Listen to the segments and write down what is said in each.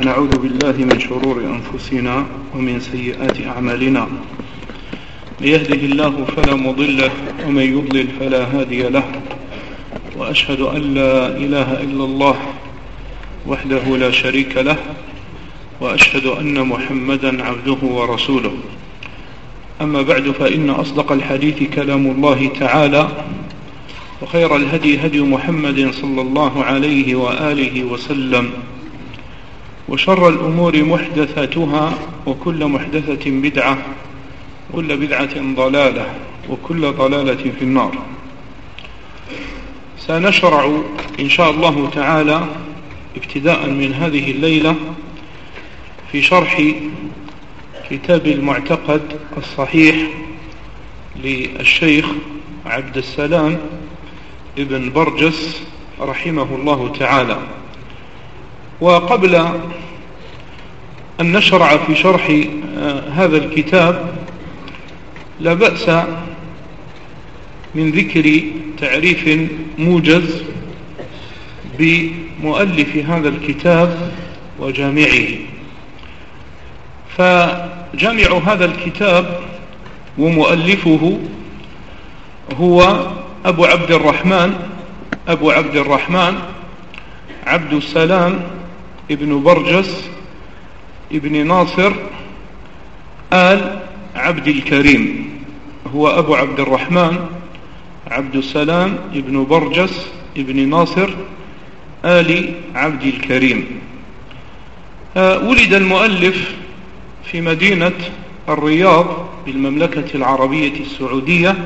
ونعوذ بالله من شرور أنفسنا ومن سيئات أعمالنا. من يهده الله فلا مضل له ومن يضلل فلا هادي له. وأشهد أن لا إله إلا الله وحده لا شريك له وأشهد أن محمدا عبده ورسوله. أما بعد فإن أصدق الحديث كلام الله تعالى وخير الهدي هدي محمد صلى الله عليه وآله وسلم. وشر الأمور محدثاتها وكل محدثة بدعة وكل بدعة ضلالة وكل ضلالة في النار. سنشرع إن شاء الله تعالى ابتداء من هذه الليلة في شرح كتاب المعتقد الصحيح للشيخ عبد السلام ابن برجس رحمه الله تعالى. وقبل أن نشرع في شرح آه، هذا الكتاب لا بأس من ذكر تعريف موجز بمؤلف هذا الكتاب وجامعه. فجامع هذا الكتاب ومؤلفه هو أبو عبد الرحمن أبو عبد الرحمن عبد السلام ابن برجس ابن ناصر آل عبد الكريم هو أبو عبد الرحمن عبد السلام ابن برجس ابن ناصر آل عبد الكريم. آه، ولد المؤلف في مدينة الرياض بالمملكة العربية السعودية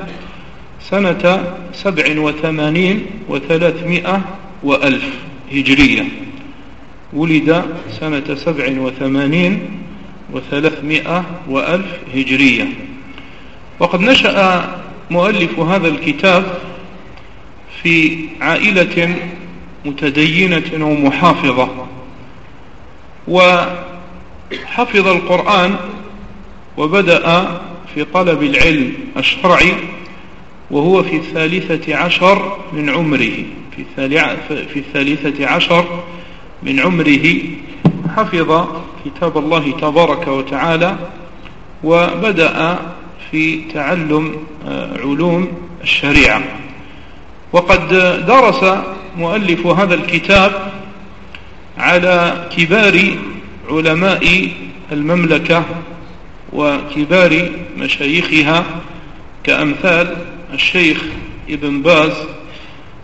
سنة سبع وثمانين وثلاثمائة وألف هجرية. ولد سنة سبع وثمانين وثلاثمائة وألف هجرية. وقد نشأ مؤلف هذا الكتاب في عائلة متدينة ومحافظة وحفظ القرآن وبدأ في طلب العلم الشرعي وهو في الثالثة عشر من عمره في الثالثة عشر من عمره حفظ كتاب الله تبارك وتعالى وبدأ في تعلم آه، علوم الشريعة. وقد درس مؤلف هذا الكتاب على كبار علماء المملكة وكبار مشايخها كأمثال الشيخ ابن باز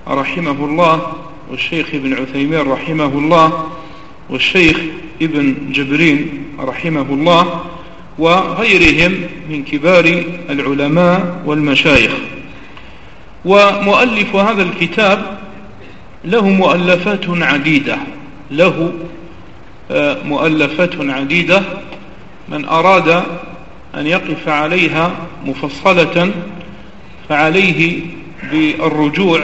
رحمه الله والشيخ ابن عثيمين رحمه الله والشيخ ابن جبرين رحمه الله وغيرهم من كبار العلماء والمشايخ. ومؤلف هذا الكتاب له مؤلفات عديدة له آه، مؤلفات عديدة من أراد أن يقف عليها مفصلة فعليه بالرجوع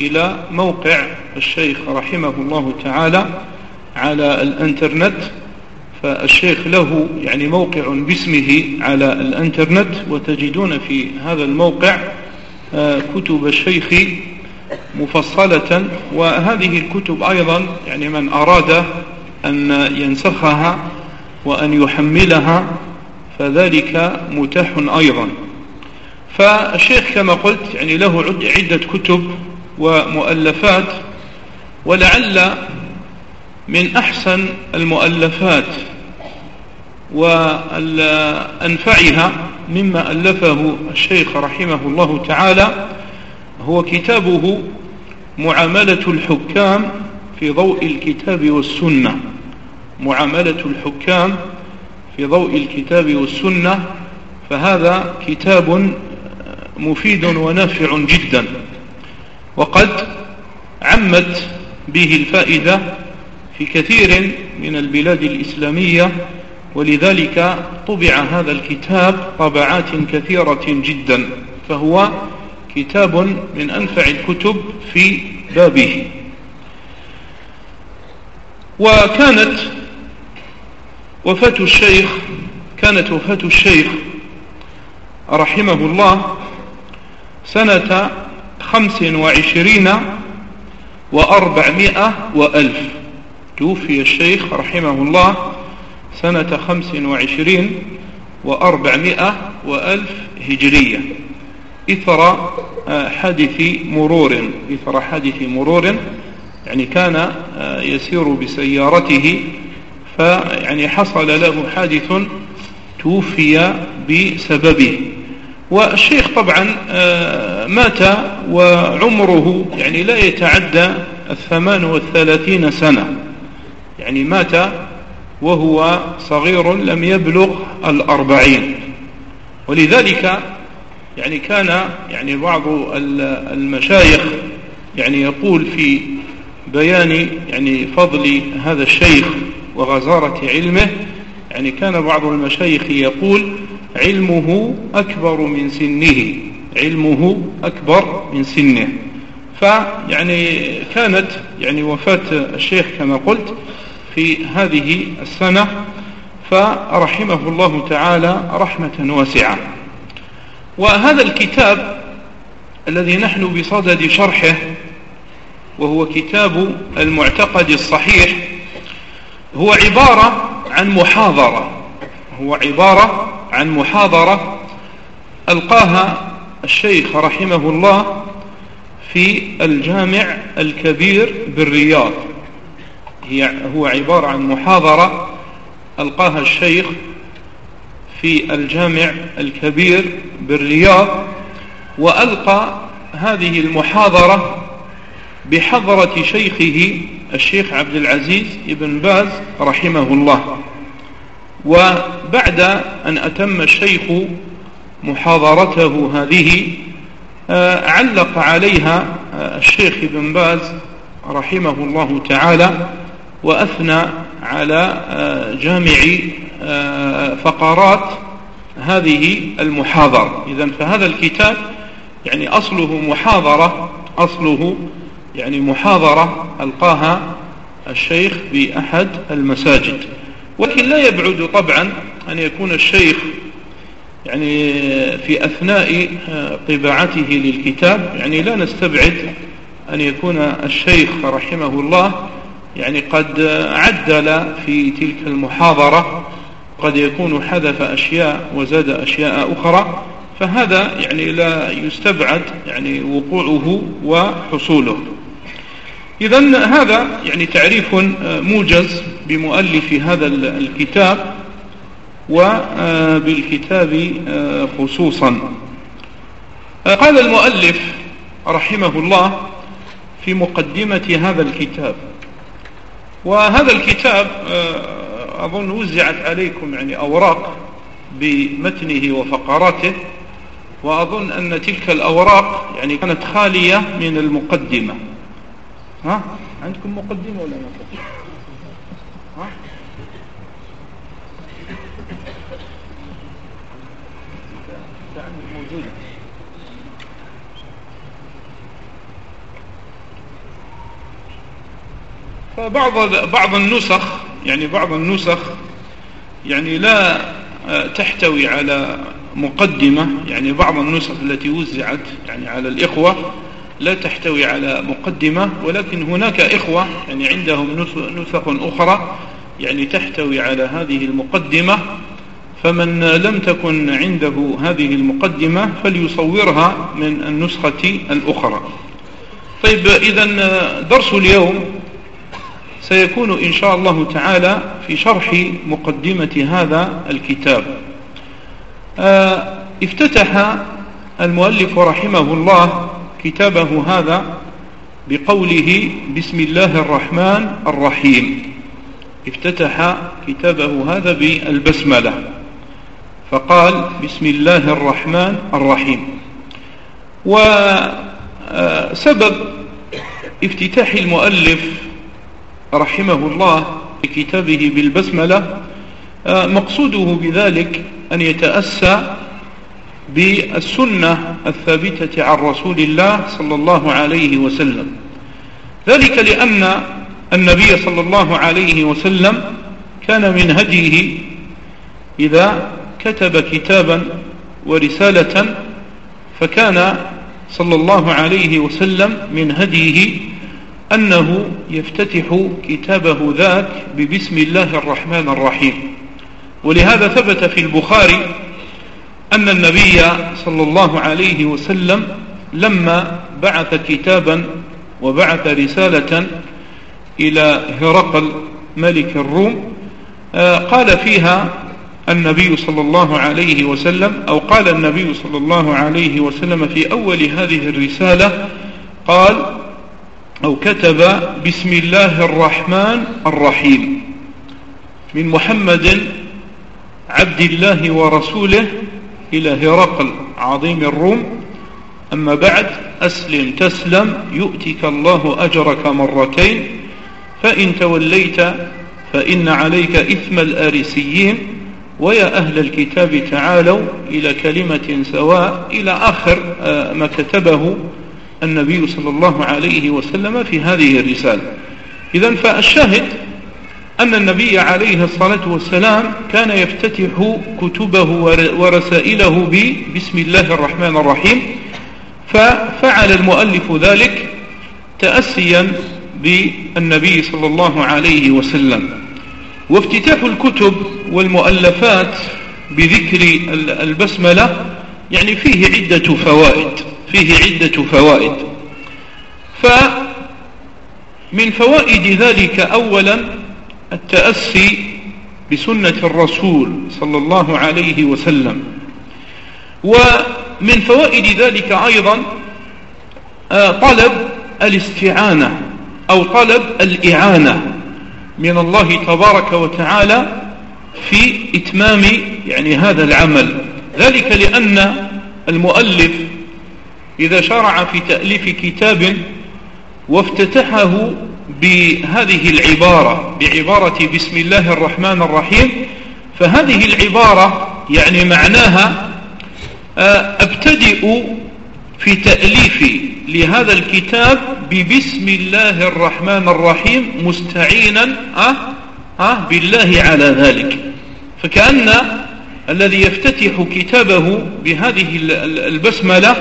إلى موقع الشيخ رحمه الله تعالى على الانترنت فالشيخ له يعني موقع باسمه على الانترنت وتجدون في هذا الموقع آه، كتب الشيخ مفصلة وهذه الكتب أيضا يعني من أراد أن ينسخها وأن يحملها فذلك متاح أيضا. فالشيخ كما قلت يعني له عدة كتب ومؤلفات ولعل من أحسن المؤلفات وأنفعها مما ألفه الشيخ رحمه الله تعالى هو كتابه معاملة الحكام في ضوء الكتاب والسنة. معاملة الحكام في ضوء الكتاب والسنة فهذا كتاب مفيد ونافع جدا. وقد عمت به الفائدة في كثير من البلاد الإسلامية ولذلك طبع هذا الكتاب طبعات كثيرة جدا فهو كتاب من أنفع الكتب في بابه. وكانت وفاة الشيخ كانت وفاة الشيخ رحمه الله سنة خمس وعشرين وأربعمائة وألف. توفي الشيخ رحمه الله سنة خمس وعشرين وأربعمائة وألف هجرية. إثر آه، حادث مرور إثر حادث مرور يعني كان آه، يسير بسيارته فيعني حصل له حادث توفي بسببه. والشيخ طبعا آه، مات وعمره يعني لا يتعدى الثمان والثلاثين سنة. يعني مات وهو صغير لم يبلغ الأربعين. ولذلك يعني كان يعني بعض المشايخ يعني يقول في بيان يعني فضل هذا الشيخ وغزارة علمه يعني كان بعض المشايخ يقول علمه أكبر من سنه. علمه أكبر من سنه. فيعني كانت يعني وفاة الشيخ كما قلت في هذه السنة فرحمه الله تعالى رحمة واسعة. وهذا الكتاب الذي نحن بصدد شرحه وهو كتاب المعتقد الصحيح هو عبارة عن محاضرة. هو عبارة عن محاضرة ألقاها الشيخ رحمه الله في الجامع الكبير بالرياض. هي هو عبارة عن محاضرة ألقاها الشيخ في الجامع الكبير بالرياض وألقى هذه المحاضرة بحضرة شيخه الشيخ عبد العزيز بن باز رحمه الله. وبعد أن أتم الشيخ محاضرته هذه آه، علق عليها آه، الشيخ بن باز رحمه الله تعالى وأثنى على آه، جامع فقرات هذه المحاضرة إذا فهذا الكتاب يعني أصله محاضرة أصله يعني محاضرة ألقاها الشيخ بأحد المساجد. ولكن لا يبعد طبعا أن يكون الشيخ يعني في أثناء طباعته للكتاب يعني لا نستبعد أن يكون الشيخ رحمه الله يعني قد عدل في تلك المحاضرة قد يكون حذف أشياء وزاد أشياء أخرى فهذا يعني لا يستبعد يعني وقوعه وحصوله. إذا هذا يعني تعريف موجز بمؤلف هذا الكتاب وبالكتاب خصوصا. قال المؤلف رحمه الله في مقدمة هذا الكتاب. وهذا الكتاب أظن وزعت عليكم يعني أوراق بمتنه وفقراته وأظن أن تلك الأوراق يعني كانت خالية من المقدمة. ها؟ عندكم مقدمة ولا ما ها؟ موجودة فبعض بعض النسخ يعني بعض النسخ يعني لا آه، تحتوي على مقدمة يعني بعض النسخ التي وزعت يعني على الإخوة لا تحتوي على مقدمة ولكن هناك إخوة يعني عندهم نسخ أخرى يعني تحتوي على هذه المقدمة فمن لم تكن عنده هذه المقدمة فليصورها من النسخة الأخرى. طيب إذا درس اليوم سيكون إن شاء الله تعالى في شرح مقدمة هذا الكتاب. آه، افتتح المؤلف رحمه الله كتابه هذا بقوله بسم الله الرحمن الرحيم. افتتح كتابه هذا بالبسملة. فقال بسم الله الرحمن الرحيم. وسبب افتتاح المؤلف رحمه الله في كتابه بالبسملة آه، مقصوده بذلك أن يتأسى بالسنة الثابتة عن رسول الله صلى الله عليه وسلم. ذلك لأن النبي صلى الله عليه وسلم كان من هديه إذا كتب كتابا ورسالة فكان صلى الله عليه وسلم من هديه أنه يفتتح كتابه ذاك ببسم الله الرحمن الرحيم. ولهذا ثبت في البخاري أن النبي صلى الله عليه وسلم لما بعث كتابا وبعث رسالة إلى هرقل ملك الروم آه، قال فيها النبي صلى الله عليه وسلم أو قال النبي صلى الله عليه وسلم في أول هذه الرسالة قال أو كتب بسم الله الرحمن الرحيم من محمد عبد الله ورسوله إلى هرقل عظيم الروم. أما بعد أسلم تسلم يؤتك الله أجرك مرتين. فإن توليت فإن عليك إثم الآرسيين. ويا أهل الكتاب تعالوا إلى كلمة سواء إلى آخر آه، ما كتبه النبي صلى الله عليه وسلم في هذه الرسالة. إذا فالشاهد أن النبي عليه الصلاة والسلام كان يفتتح كتبه ورسائله بسم الله الرحمن الرحيم. ففعل المؤلف ذلك تأسيا بالنبي صلى الله عليه وسلم. وافتتاح الكتب والمؤلفات بذكر البسملة يعني فيه عدة فوائد فيه عدة فوائد. فمن فوائد ذلك أولا التأسي بسنة الرسول صلى الله عليه وسلم. ومن فوائد ذلك أيضا آه، طلب الاستعانة أو طلب الإعانة من الله تبارك وتعالى في إتمام يعني هذا العمل. ذلك لأن المؤلف إذا شرع في تأليف كتاب وافتتحه بهذه العبارة بعبارة بسم الله الرحمن الرحيم. فهذه العبارة يعني معناها آه، أبتدئ في تأليفي لهذا الكتاب ببسم الله الرحمن الرحيم مستعينا أه أه بالله على ذلك. فكأن الذي يفتتح كتابه بهذه البسملة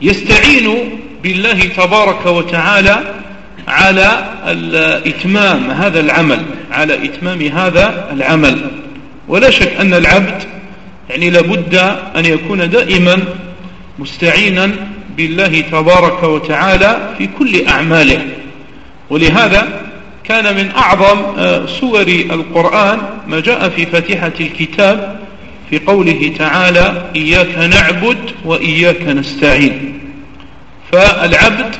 يستعين بالله تبارك وتعالى على إتمام هذا العمل على إتمام هذا العمل. ولا شك أن العبد يعني لابد أن يكون دائما مستعينا بالله تبارك وتعالى في كل أعماله. ولهذا كان من أعظم آه، سور القرآن ما جاء في فاتحة الكتاب في قوله تعالى إياك نعبد وإياك نستعين فالعبد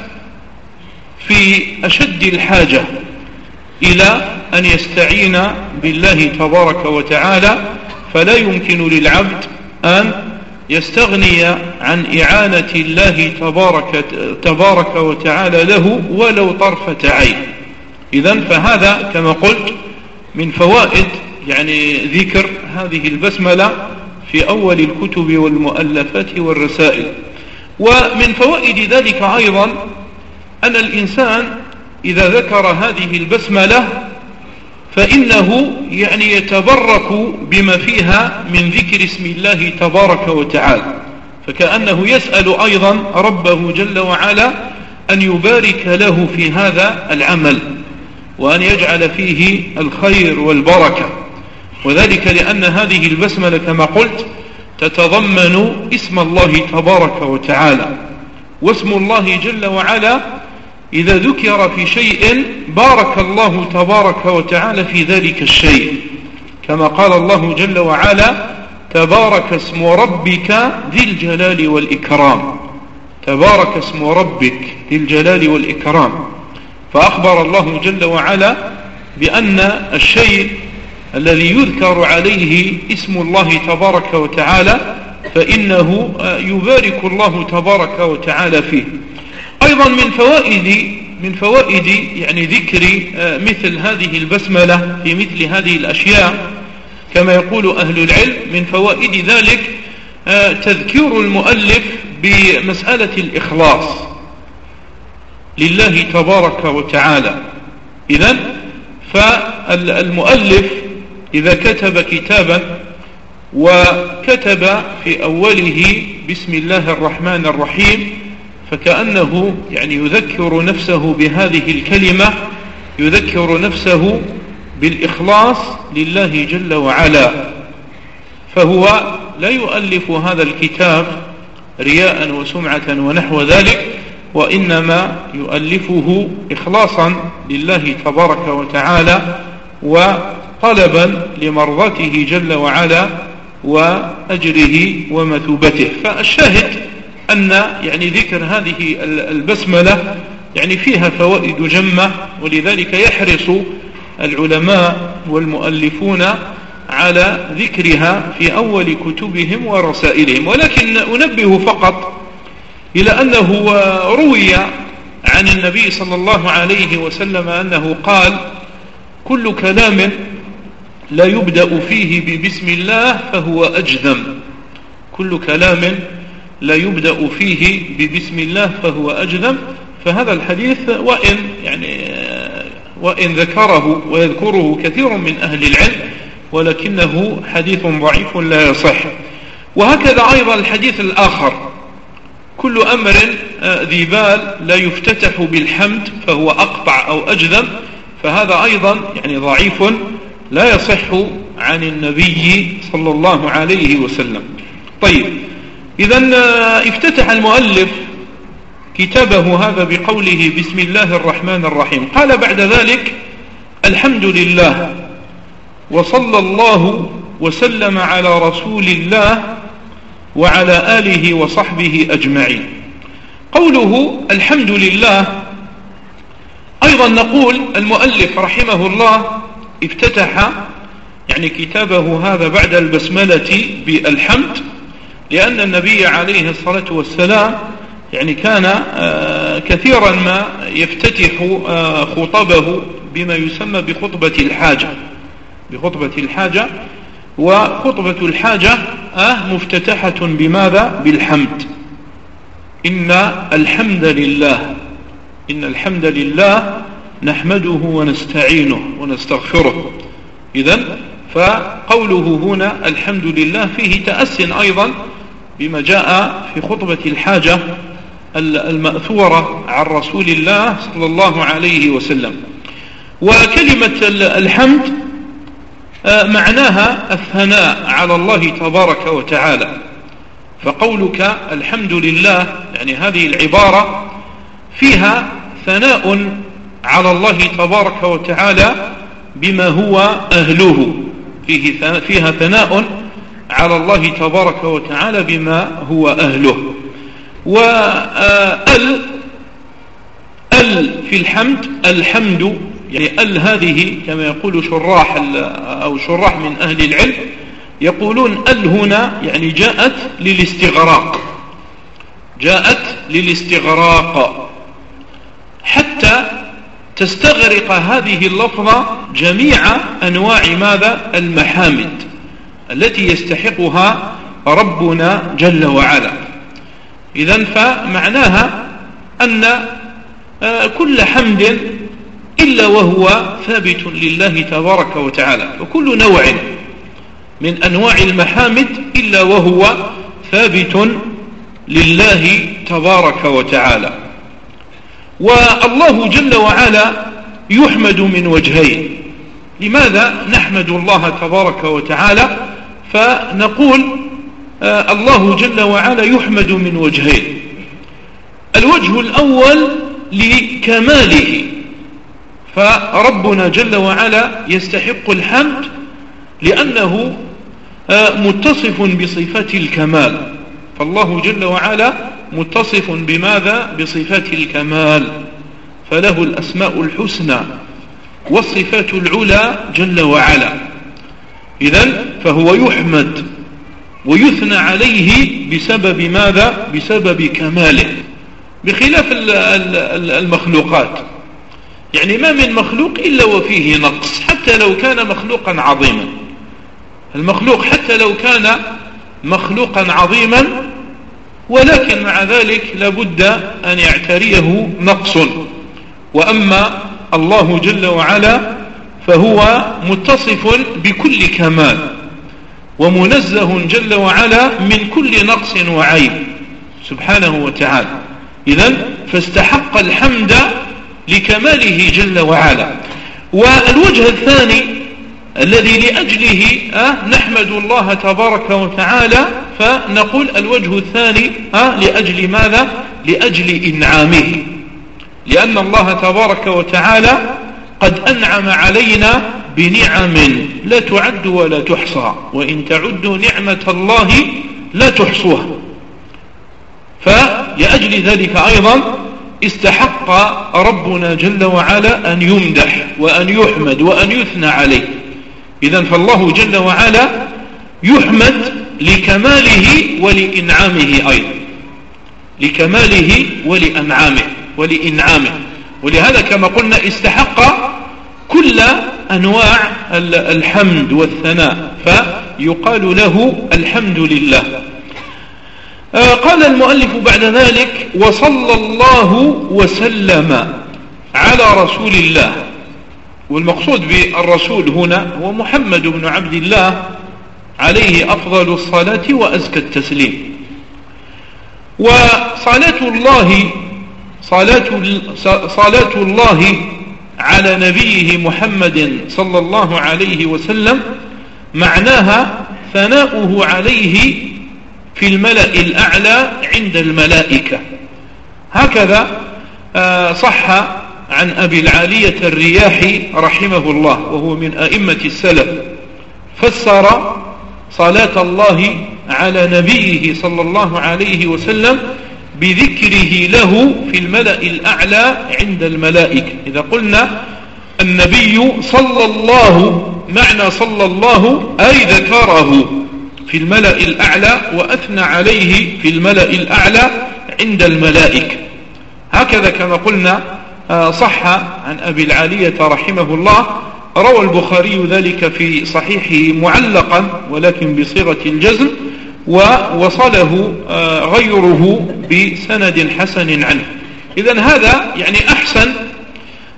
في أشد الحاجة إلى أن يستعين بالله تبارك وتعالى فلا يمكن للعبد أن يستغني عن إعانة الله تبارك, تبارك وتعالى له ولو طرفة عين. إذا فهذا كما قلت من فوائد يعني ذكر هذه البسملة في أول الكتب والمؤلفات والرسائل. ومن فوائد ذلك أيضا أن الإنسان إذا ذكر هذه البسملة فإنه يعني يتبرك بما فيها من ذكر اسم الله تبارك وتعالى. فكأنه يسأل أيضا ربه جل وعلا أن يبارك له في هذا العمل وأن يجعل فيه الخير والبركة. وذلك لأن هذه البسملة كما قلت تتضمن اسم الله تبارك وتعالى. واسم الله جل وعلا إذا ذكر في شيء بارك الله تبارك وتعالى في ذلك الشيء. كما قال الله جل وعلا تبارك اسم ربك ذي الجلال والإكرام. تبارك اسم ربك ذي الجلال والإكرام. فأخبر الله جل وعلا بأن الشيء الذي يذكر عليه اسم الله تبارك وتعالى فإنه يبارك الله تبارك وتعالى فيه. أيضا من فوائد من فوائد يعني ذكر مثل هذه البسملة في مثل هذه الأشياء كما يقول أهل العلم من فوائد ذلك آه، تذكير المؤلف بمسألة الإخلاص. لله تبارك وتعالى. إذا فالمؤلف إذا كتب كتابا وكتب في أوله بسم الله الرحمن الرحيم فكأنه يعني يذكر نفسه بهذه الكلمة يذكر نفسه بالإخلاص لله جل وعلا. فهو لا يؤلف هذا الكتاب رياء وسمعة ونحو ذلك وإنما يؤلفه إخلاصا لله تبارك وتعالى وطلبا لمرضته جل وعلا وأجره ومثوبته. فالشاهد أن يعني ذكر هذه البسملة يعني فيها فوائد جمة ولذلك يحرص العلماء والمؤلفون على ذكرها في أول كتبهم ورسائلهم. ولكن أنبه فقط إلى أنه روي عن النبي صلى الله عليه وسلم أنه قال كل كلام لا يبدأ فيه ببسم الله فهو أجذم. كل كلام لا يبدأ فيه ببسم الله فهو أجذم فهذا الحديث وإن يعني وإن ذكره ويذكره كثير من أهل العلم ولكنه حديث ضعيف لا يصح. وهكذا أيضا الحديث الآخر. كل أمر آه، ذي بال لا يفتتح بالحمد فهو أقطع أو أجذم فهذا أيضا يعني ضعيف لا يصح عن النبي صلى الله عليه وسلم. طيب إذا آه، افتتح المؤلف كتابه هذا بقوله بسم الله الرحمن الرحيم. قال بعد ذلك الحمد لله وصلى الله وسلم على رسول الله وعلى آله وصحبه أجمعين. قوله الحمد لله أيضا نقول المؤلف رحمه الله افتتح يعني كتابه هذا بعد البسملة بالحمد لأن النبي عليه الصلاة والسلام يعني كان آه، كثيرا ما يفتتح آه، خطبه بما يسمى بخطبة الحاجة بخطبة الحاجة وخطبة الحاجة آه مفتتحة بماذا؟ بالحمد. إن الحمد لله إن الحمد لله نحمده ونستعينه ونستغفره. إذا فقوله هنا الحمد لله فيه تأس أيضا بما جاء في خطبة الحاجة المأثورة عن رسول الله صلى الله عليه وسلم. وكلمة الحمد آه، معناها الثناء على الله تبارك وتعالى. فقولك الحمد لله يعني هذه العبارة فيها ثناء على الله تبارك وتعالى بما هو أهله. فيه فيها ثناء على الله تبارك وتعالى بما هو أهله. وأل ال في الحمد الحمد يعني ال هذه كما يقول شراح أو شراح من أهل العلم يقولون ال هنا يعني جاءت للاستغراق. جاءت للاستغراق. حتى تستغرق هذه اللفظة جميع أنواع ماذا؟ المحامد. التي يستحقها ربنا جل وعلا. إذا فمعناها أن آه، كل حمد إلا وهو ثابت لله تبارك وتعالى وكل نوع من أنواع المحامد إلا وهو ثابت لله تبارك وتعالى. والله جل وعلا يحمد من وجهين. لماذا نحمد الله تبارك وتعالى فنقول آه الله جل وعلا يحمد من وجهين الوجه الأول لكماله. فربنا جل وعلا يستحق الحمد لأنه آه متصف بصفة الكمال. فالله جل وعلا متصف بماذا؟ بصفات الكمال. فله الأسماء الحسنى والصفات العلى جل وعلا. إذا فهو يحمد ويثنى عليه بسبب ماذا؟ بسبب كماله. بخلاف المخلوقات. يعني ما من مخلوق إلا وفيه نقص حتى لو كان مخلوقا عظيما. المخلوق حتى لو كان مخلوقا عظيما ولكن مع ذلك لابد أن يعتريه نقص. وأما الله جل وعلا فهو متصف بكل كمال ومنزه جل وعلا من كل نقص وعيب سبحانه وتعالى. إذا فاستحق الحمد لكماله جل وعلا. والوجه الثاني الذي لأجله أه نحمد الله تبارك وتعالى فنقول الوجه الثاني أه لأجل ماذا؟ لأجل إنعامه. لأن الله تبارك وتعالى قد أنعم علينا بنعم لا تعد ولا تحصى وإن تعدوا نعمة الله لا تحصوها. فلأجل ذلك أيضا استحق ربنا جل وعلا أن يمدح وأن يحمد وأن يثنى عليه. إذا فالله جل وعلا يحمد لكماله ولإنعامه أيضا. لكماله ولأنعامه ولإنعامه. ولهذا كما قلنا استحق كل أنواع الحمد والثناء فيقال له الحمد لله. آه، قال المؤلف بعد ذلك وصلى الله وسلم على رسول الله. والمقصود بالرسول هنا هو محمد بن عبد الله عليه أفضل الصلاة وأزكى التسليم. وصلاة الله صلاة, صلاة الله على نبيه محمد صلى الله عليه وسلم معناها ثناؤه عليه في الملأ الأعلى عند الملائكة. هكذا آه، صح عن أبي العالية الرياحي رحمه الله وهو من أئمة السلف. فسر صلاة الله على نبيه صلى الله عليه وسلم بذكره له في الملأ الأعلى عند الملائكة. إذا قلنا النبي صلى الله معنى صلى الله أي ذكره في الملأ الأعلى وأثنى عليه في الملأ الأعلى عند الملائكة. هكذا كما قلنا آه، صح عن أبي العالية رحمه الله روى البخاري ذلك في صحيحه معلقا ولكن بصيغة الجزم. ووصله آه، غيره بسند حسن عنه. إذا هذا يعني أحسن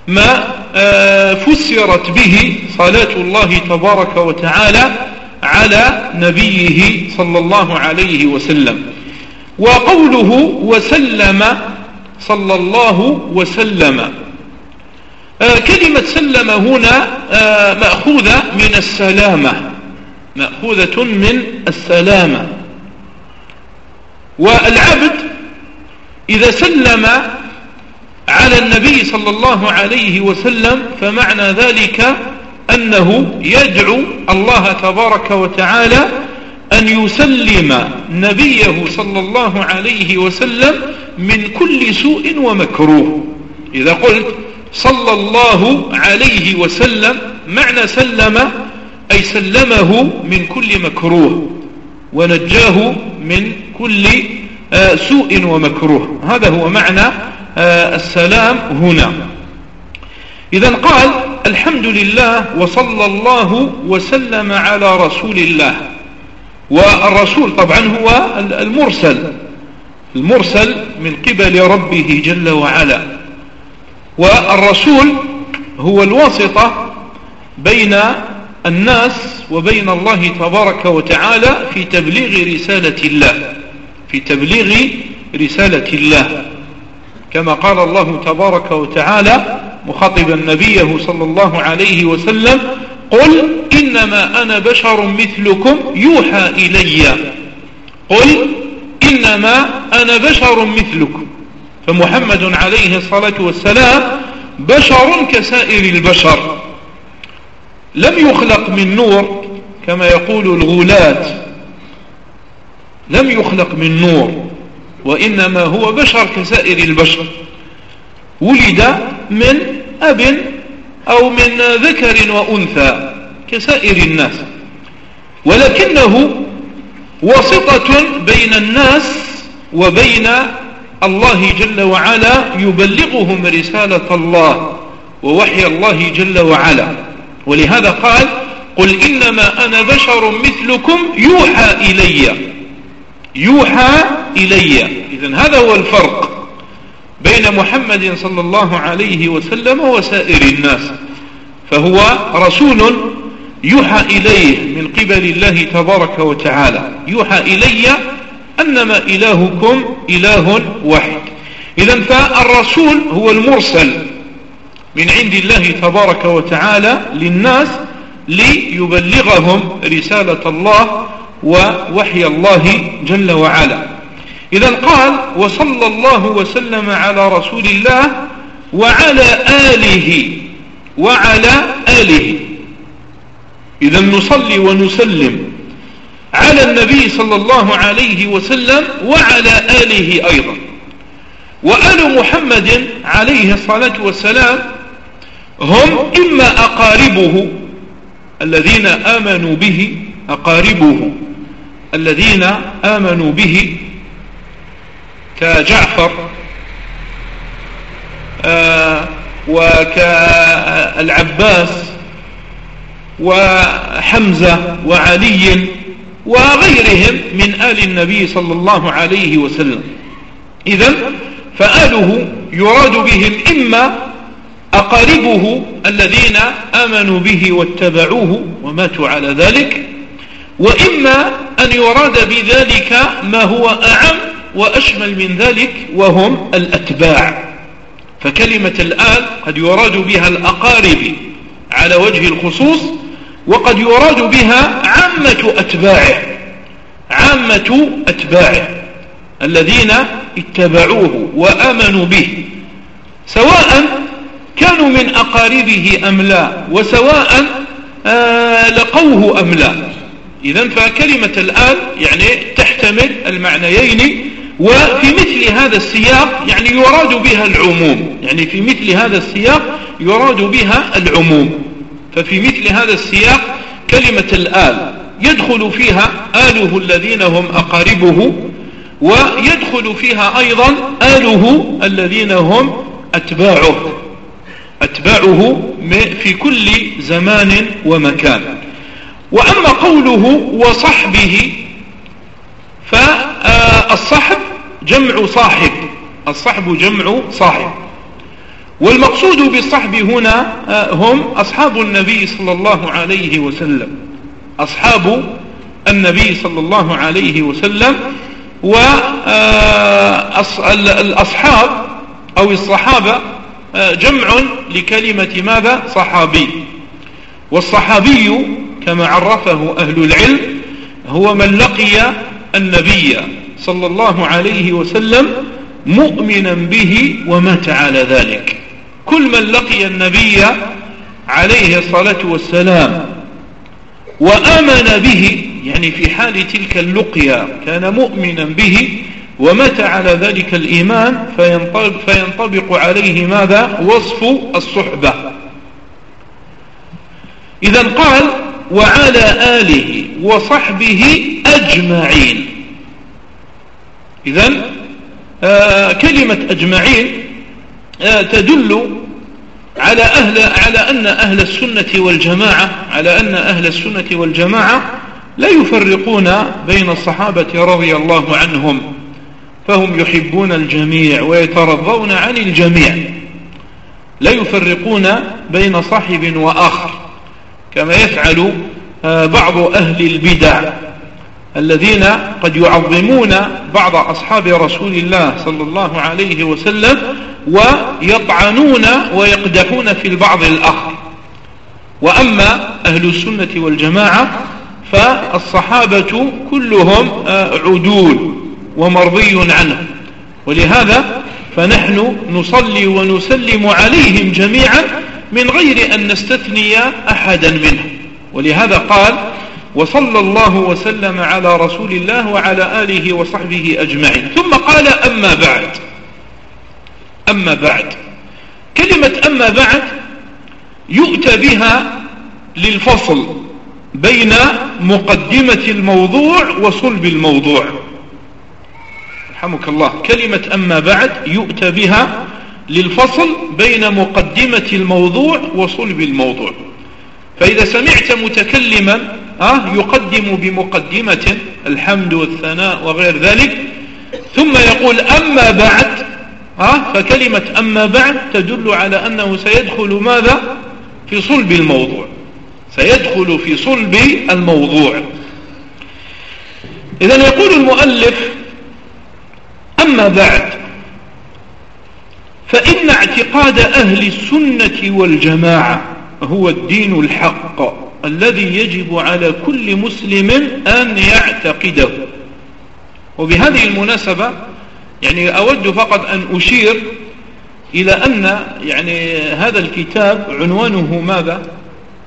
ما آه، فسرت به صلاة الله تبارك وتعالى على نبيه صلى الله عليه وسلم. وقوله وسلم صلى الله وسلم. آه كلمة سلم هنا مأخوذة من السلامة. مأخوذة من السلامة. والعبد إذا سلم على النبي صلى الله عليه وسلم فمعنى ذلك أنه يدعو الله تبارك وتعالى أن يسلم نبيه صلى الله عليه وسلم من كل سوء ومكروه. إذا قلت صلى الله عليه وسلم معنى سلم أي سلمه من كل مكروه ونجاه من كل آه، سوء ومكروه. هذا هو معنى آه، السلام هنا. إذا قال الحمد لله وصلى الله وسلم على رسول الله. والرسول طبعا هو المرسل. المرسل من قبل ربه جل وعلا. والرسول هو الواسطة بين الناس وبين الله تبارك وتعالى في تبليغ رسالة الله. في تبليغ رسالة الله. كما قال الله تبارك وتعالى مخاطبا نبيه صلى الله عليه وسلم قل إنما أنا بشر مثلكم يوحى إلي. قل إنما أنا بشر مثلكم. فمحمد عليه الصلاة والسلام بشر كسائر البشر. لم يخلق من نور كما يقول الغولات. لم يخلق من نور وإنما هو بشر كسائر البشر. ولد من أب أو من ذكر وأنثى كسائر الناس. ولكنه واسطة بين الناس وبين الله جل وعلا يبلغهم رسالة الله ووحي الله جل وعلا. ولهذا قال قل إنما أنا بشر مثلكم يوحى إلي. يوحى إلي. إذا هذا هو الفرق بين محمد صلى الله عليه وسلم وسائر الناس. فهو رسول يوحى إليه من قبل الله تبارك وتعالى. يوحى إلي أنما إلهكم إله واحد. إذا فالرسول هو المرسل من عند الله تبارك وتعالى للناس ليبلغهم رسالة الله ووحي الله جل وعلا. إذا قال وصلى الله وسلم على رسول الله وعلى آله وعلى آله. إذا نصلي ونسلم على النبي صلى الله عليه وسلم وعلى آله أيضا. وآل محمد عليه الصلاة والسلام هم إما أقاربه الذين آمنوا به أقاربه. الذين آمنوا به كجعفر آه وكالعباس وحمزة وعلي وغيرهم من آل النبي صلى الله عليه وسلم. إذا فآله يراد بهم إما أقاربه الذين آمنوا به واتبعوه وماتوا على ذلك وإما أن يراد بذلك ما هو أعم وأشمل من ذلك وهم الأتباع. فكلمة الآل قد يراد بها الأقارب على وجه الخصوص وقد يراد بها عامة أتباعه عامة أتباعه الذين اتبعوه وآمنوا به سواء كانوا من أقاربه أم لا وسواء آه لقوه أم لا. إذا فكلمة الآل يعني تحتمل المعنيين وفي مثل هذا السياق يعني يراد بها العموم يعني في مثل هذا السياق يراد بها العموم. ففي مثل هذا السياق كلمة الآل يدخل فيها آله الذين هم أقاربه ويدخل فيها أيضا آله الذين هم أتباعه أتباعه في كل زمان ومكان. وأما قوله وصحبه فالصحب جمع صاحب الصحب جمع صاحب. والمقصود بالصحب هنا هم أصحاب النبي صلى الله عليه وسلم. أصحاب النبي صلى الله عليه وسلم والأصحاب أو الصحابة جمع لكلمة ماذا؟ صحابي. والصحابي كما عرفه أهل العلم هو من لقي النبي صلى الله عليه وسلم مؤمنا به ومات على ذلك. كل من لقي النبي عليه الصلاة والسلام وآمن به يعني في حال تلك اللقيا كان مؤمنا به ومات على ذلك الإيمان فينطبق, فينطبق عليه ماذا؟ وصف الصحبة. إذا قال وعلى آله وصحبه أجمعين. إذا آه كلمة أجمعين آه تدل على أهل على أن أهل السنة والجماعة على أن أهل السنة والجماعة لا يفرقون بين الصحابة رضي الله عنهم فهم يحبون الجميع ويترضون عن الجميع. لا يفرقون بين صاحب وآخر. كما يفعل آه، بعض أهل البدع الذين قد يعظمون بعض أصحاب رسول الله صلى الله عليه وسلم ويطعنون ويقدحون في البعض الآخر. وأما أهل السنة والجماعة فالصحابة كلهم آه، عدول ومرضي عنه. ولهذا فنحن نصلي ونسلم عليهم جميعا من غير أن نستثني أحدا منهم ولهذا قال وصلى الله وسلم على رسول الله وعلى آله وصحبه أجمعين. ثم قال أما بعد. أما بعد. كلمة أما بعد يؤتى بها للفصل بين مقدمة الموضوع وصلب الموضوع. رحمك الله. كلمة أما بعد يؤتى بها للفصل بين مقدمة الموضوع وصلب الموضوع. فإذا سمعت متكلما أه يقدم بمقدمة الحمد والثناء وغير ذلك ثم يقول أما بعد أه فكلمة أما بعد تدل على أنه سيدخل ماذا؟ في صلب الموضوع. سيدخل في صلب الموضوع. إذا يقول المؤلف أما بعد فإن اعتقاد أهل السنة والجماعة هو الدين الحق الذي يجب على كل مسلم أن يعتقده. وبهذه المناسبة يعني أود فقط أن أشير إلى أن يعني هذا الكتاب عنوانه ماذا؟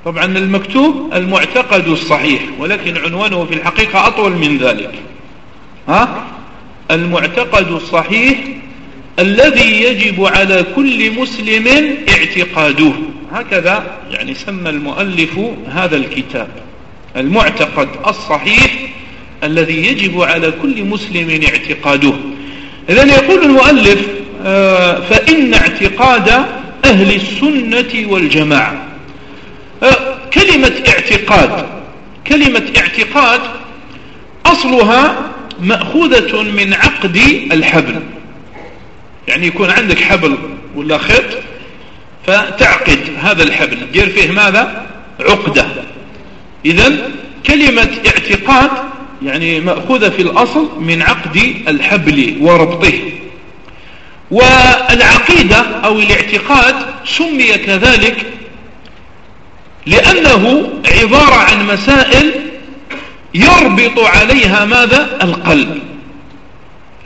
طبعا المكتوب المعتقد الصحيح ولكن عنوانه في الحقيقة أطول من ذلك. ها؟ المعتقد الصحيح الذي يجب على كل مسلم اعتقاده. هكذا يعني سمى المؤلف هذا الكتاب المعتقد الصحيح الذي يجب على كل مسلم اعتقاده. إذن يقول المؤلف آه، فإن اعتقاد أهل السنة والجماعة. آه، كلمة اعتقاد كلمة اعتقاد أصلها مأخوذة من عقد الحبل. يعني يكون عندك حبل ولا خيط فتعقد هذا الحبل. دير فيه ماذا؟ عقدة. إذا كلمة اعتقاد يعني مأخوذة في الأصل من عقد الحبل وربطه. والعقيدة أو الاعتقاد سمي كذلك لأنه عبارة عن مسائل يربط عليها ماذا؟ القلب.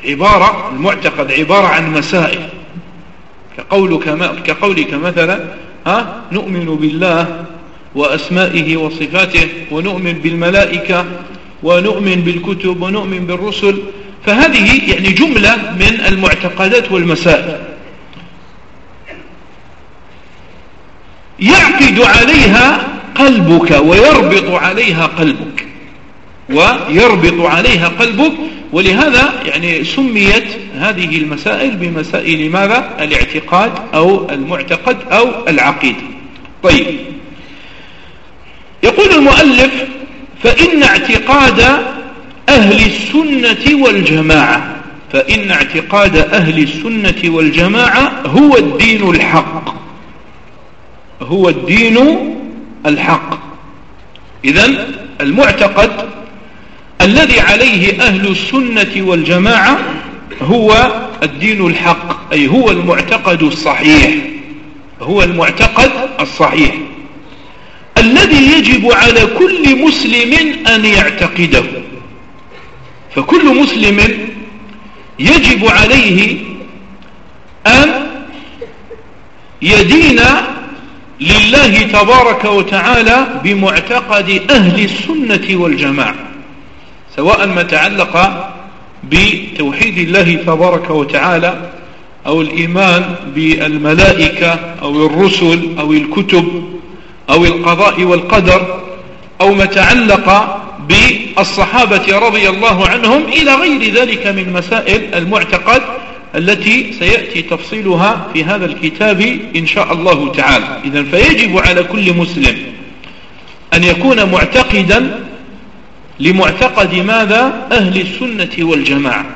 عبارة المعتقد عبارة عن مسائل. كقولك, كقولك مثلا ها نؤمن بالله وأسمائه وصفاته ونؤمن بالملائكة ونؤمن بالكتب ونؤمن بالرسل. فهذه يعني جملة من المعتقدات والمسائل. يعقد عليها قلبك ويربط عليها قلبك. ويربط عليها قلبك. ولهذا يعني سميت هذه المسائل بمسائل ماذا؟ الاعتقاد أو المعتقد أو العقيدة طيب. يقول المؤلف فإن اعتقاد أهل السنة والجماعة فإن اعتقاد أهل السنة والجماعة هو الدين الحق. هو الدين الحق. إذن المعتقد الذي عليه أهل السنة والجماعة هو الدين الحق أي هو المعتقد الصحيح هو المعتقد الصحيح. الذي يجب على كل مسلم أن يعتقده. فكل مسلم يجب عليه أن يدين لله تبارك وتعالى بمعتقد أهل السنة والجماعة. سواء ما تعلق بتوحيد الله تبارك وتعالى أو الإيمان بالملائكة أو الرسل أو الكتب أو القضاء والقدر أو ما تعلق بالصحابة رضي الله عنهم إلى غير ذلك من مسائل المعتقد التي سيأتي تفصيلها في هذا الكتاب إن شاء الله تعالى. إذا فيجب على كل مسلم أن يكون معتقدا لمعتقد ماذا؟ أهل السنة والجماعة.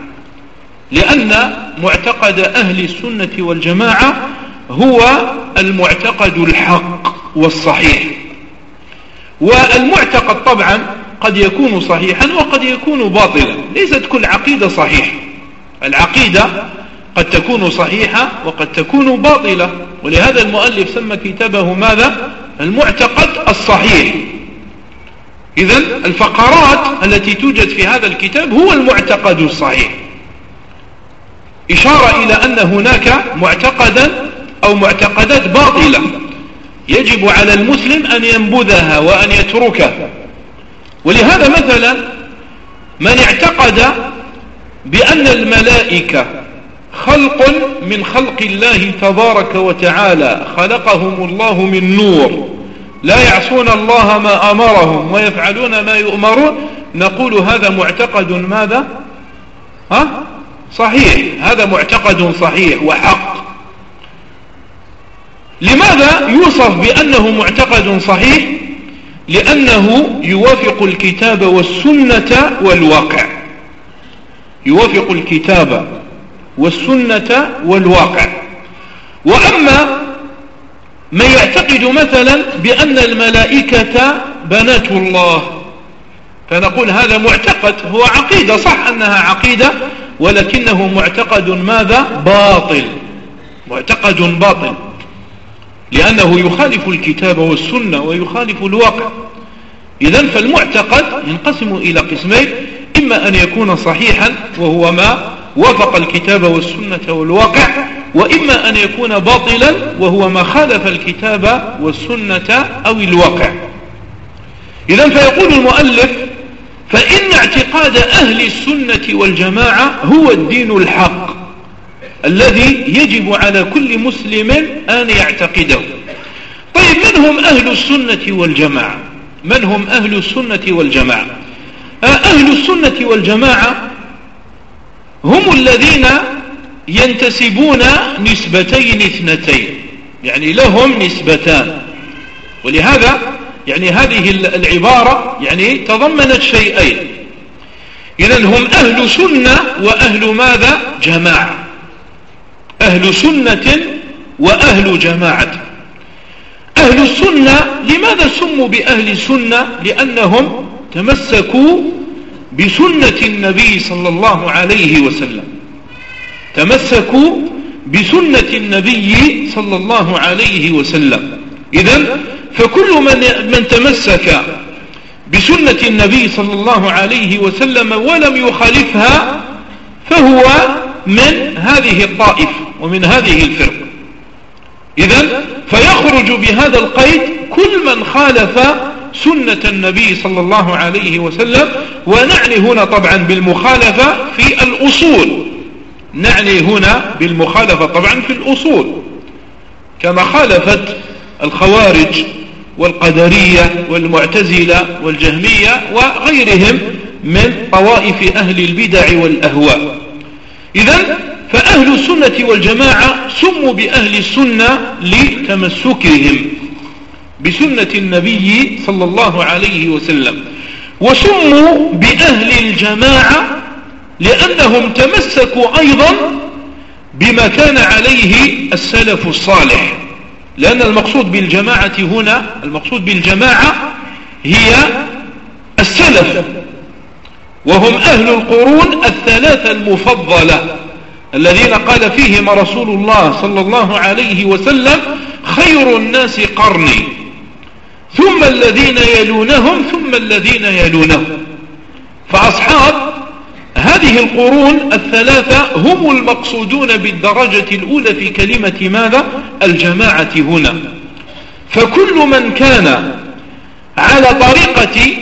لأن معتقد أهل السنة والجماعة هو المعتقد الحق والصحيح. والمعتقد طبعا قد يكون صحيحا وقد يكون باطلا. ليست كل عقيدة صحيح. العقيدة قد تكون صحيحة وقد تكون باطلة. ولهذا المؤلف سمى كتابه ماذا؟ المعتقد الصحيح. إذا الفقرات التي توجد في هذا الكتاب هو المعتقد الصحيح. إشارة إلى أن هناك معتقدا أو معتقدات باطلة يجب على المسلم أن ينبذها وأن يتركها. ولهذا مثلا من اعتقد بأن الملائكة خلق من خلق الله تبارك وتعالى خلقهم الله من نور لا يعصون الله ما أمرهم ويفعلون ما يؤمرون. نقول هذا معتقد ماذا؟ ها؟ صحيح. هذا معتقد صحيح وحق. لماذا يوصف بأنه معتقد صحيح؟ لأنه يوافق الكتاب والسنة والواقع. يوافق الكتاب والسنة والواقع. وأما من يعتقد مثلا بأن الملائكة بنات الله. فنقول هذا معتقد هو عقيدة صح أنها عقيدة ولكنه معتقد ماذا؟ باطل. معتقد باطل. لأنه يخالف الكتاب والسنة ويخالف الواقع. إذا فالمعتقد ينقسم إلى قسمين إما أن يكون صحيحا وهو ما؟ وافق الكتاب والسنة والواقع وإما أن يكون باطلا وهو ما خالف الكتاب والسنة أو الواقع. إذا فيقول المؤلف فإن اعتقاد أهل السنة والجماعة هو الدين الحق الذي يجب على كل مسلم أن يعتقده. طيب من هم أهل السنة والجماعة؟ من هم أهل السنة والجماعة؟ آه، أهل السنة والجماعة هم الذين ينتسبون نسبتين اثنتين يعني لهم نسبتان. ولهذا يعني هذه العبارة يعني تضمنت شيئين. إذا هم أهل سنة وأهل ماذا؟ جماعة. أهل سنة وأهل جماعة. أهل السنة لماذا سموا بأهل السنة؟ لأنهم تمسكوا بسنة النبي صلى الله عليه وسلم. تمسكوا بسنة النبي صلى الله عليه وسلم. إذا فكل من, من تمسك بسنة النبي صلى الله عليه وسلم ولم يخالفها فهو من هذه الطائفة ومن هذه الفرقة إذا فيخرج بهذا القيد كل من خالف سنة النبي صلى الله عليه وسلم ونعني هنا طبعا بالمخالفة في الأصول. نعني هنا بالمخالفة طبعا في الأصول. كما خالفت الخوارج والقدرية والمعتزلة والجهمية وغيرهم من طوائف أهل البدع والأهواء. إذا فأهل السنة والجماعة سموا بأهل السنة لتمسكهم. بسنة النبي صلى الله عليه وسلم. وسموا بأهل الجماعة لأنهم تمسكوا أيضا بما كان عليه السلف الصالح. لأن المقصود بالجماعة هنا المقصود بالجماعة هي السلف. وهم أهل القرون الثلاثة المفضلة الذين قال فيهم رسول الله صلى الله عليه وسلم خير الناس قرني. ثم الذين يلونهم ثم الذين يلونهم. فأصحاب هذه القرون الثلاثة هم المقصودون بالدرجة الأولى في كلمة ماذا؟ الجماعة هنا. فكل من كان على طريقة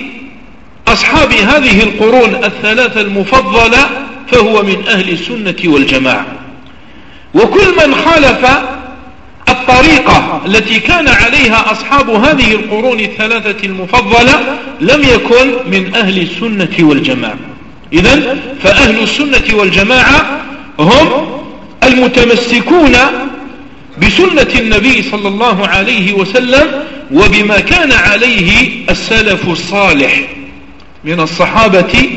أصحاب هذه القرون الثلاثة المفضلة فهو من أهل السنة والجماعة. وكل من خالف الطريقة التي كان عليها أصحاب هذه القرون الثلاثة المفضلة لم يكن من أهل السنة والجماعة. إذا فأهل السنة والجماعة هم المتمسكون بسنة النبي صلى الله عليه وسلم وبما كان عليه السلف الصالح من الصحابة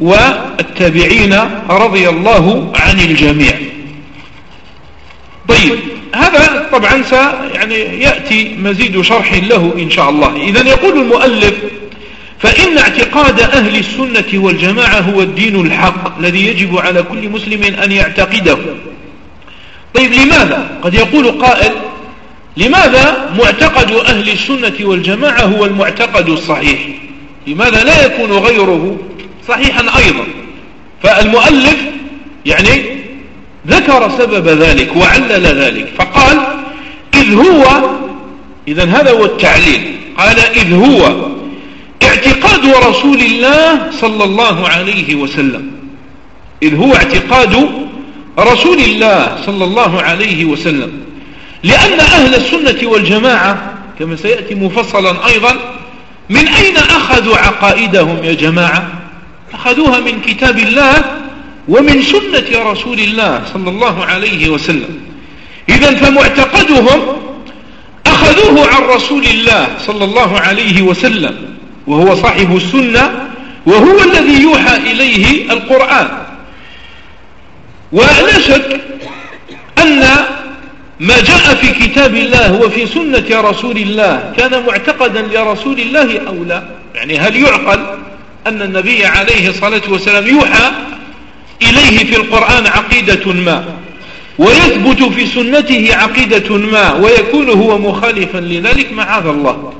والتابعين رضي الله عن الجميع. طيب هذا طبعا س يعني يأتي مزيد شرح له إن شاء الله. إذا يقول المؤلف فإن اعتقاد أهل السنة والجماعة هو الدين الحق الذي يجب على كل مسلم أن يعتقده. طيب لماذا؟ قد يقول قائل لماذا معتقد أهل السنة والجماعة هو المعتقد الصحيح؟ لماذا لا يكون غيره صحيحا أيضا؟ فالمؤلف يعني ذكر سبب ذلك وعلل ذلك فقال إذ هو إذا هذا هو التعليل قال إذ هو اعتقاد رسول الله صلى الله عليه وسلم إذ هو اعتقاد رسول الله صلى الله عليه وسلم لأن أهل السنة والجماعة كما سيأتي مفصلا أيضا من أين أخذوا عقائدهم يا جماعة؟ أخذوها من كتاب الله ومن سنة رسول الله صلى الله عليه وسلم. إذا فمعتقدهم أخذوه عن رسول الله صلى الله عليه وسلم وهو صاحب السنة وهو الذي يوحى إليه القرآن. ولا شك أن ما جاء في كتاب الله وفي سنة رسول الله كان معتقدا لرسول الله أو لا. يعني هل يعقل أن النبي عليه الصلاة والسلام يوحى إليه في القرآن عقيدة ما ويثبت في سنته عقيدة ما ويكون هو مخالفا لذلك معاذ الله.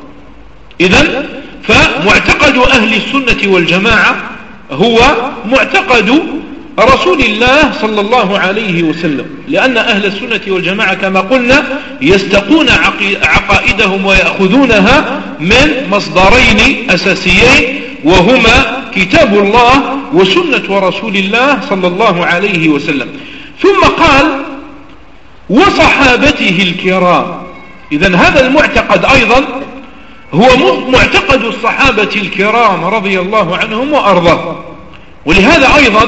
إذا فمعتقد أهل السنة والجماعة هو معتقد رسول الله صلى الله عليه وسلم لأن أهل السنة والجماعة كما قلنا يستقون عقائدهم ويأخذونها من مصدرين أساسيين وهما كتاب الله وسنة رسول الله صلى الله عليه وسلم. ثم قال وصحابته الكرام. إذا هذا المعتقد أيضا هو معتقد الصحابة الكرام رضي الله عنهم وأرضاهم. ولهذا أيضا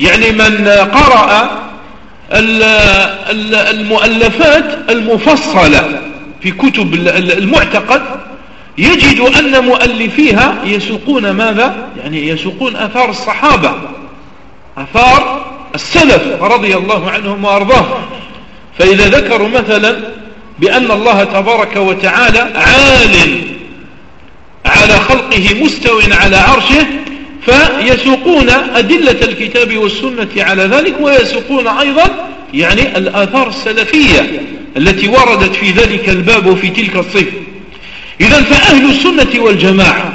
يعني من قرأ المؤلفات المفصلة في كتب المعتقد يجد أن مؤلفيها يسوقون ماذا؟ يعني يسوقون أثار الصحابة. أثار السلف رضي الله عنهم وأرضاهم فإذا ذكروا مثلا بأن الله تبارك وتعالى عال على خلقه مستو على عرشه فيسوقون أدلة الكتاب والسنة على ذلك ويسوقون أيضا يعني الآثار السلفية التي وردت في ذلك الباب وفي تلك الصفة إذا فأهل السنة والجماعة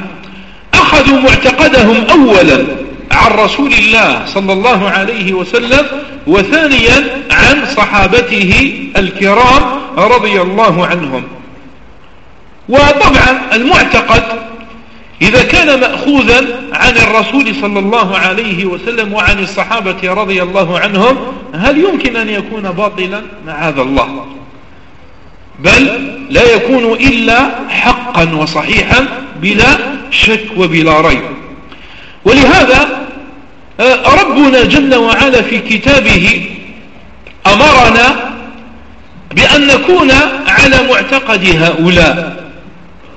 أخذوا معتقدهم أولا عن رسول الله صلى الله عليه وسلم وثانيا عن صحابته الكرام رضي الله عنهم. وطبعا المعتقد إذا كان مأخوذا عن الرسول صلى الله عليه وسلم وعن الصحابة رضي الله عنهم هل يمكن أن يكون باطلا؟ معاذ الله. بل لا يكون إلا حقا وصحيحا بلا شك وبلا ريب. ولهذا آه، ربنا جل وعلا في كتابه أمرنا بأن نكون على معتقد هؤلاء.